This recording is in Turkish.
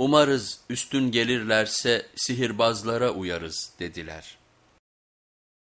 Umarız üstün gelirlerse sihirbazlara uyarız dediler.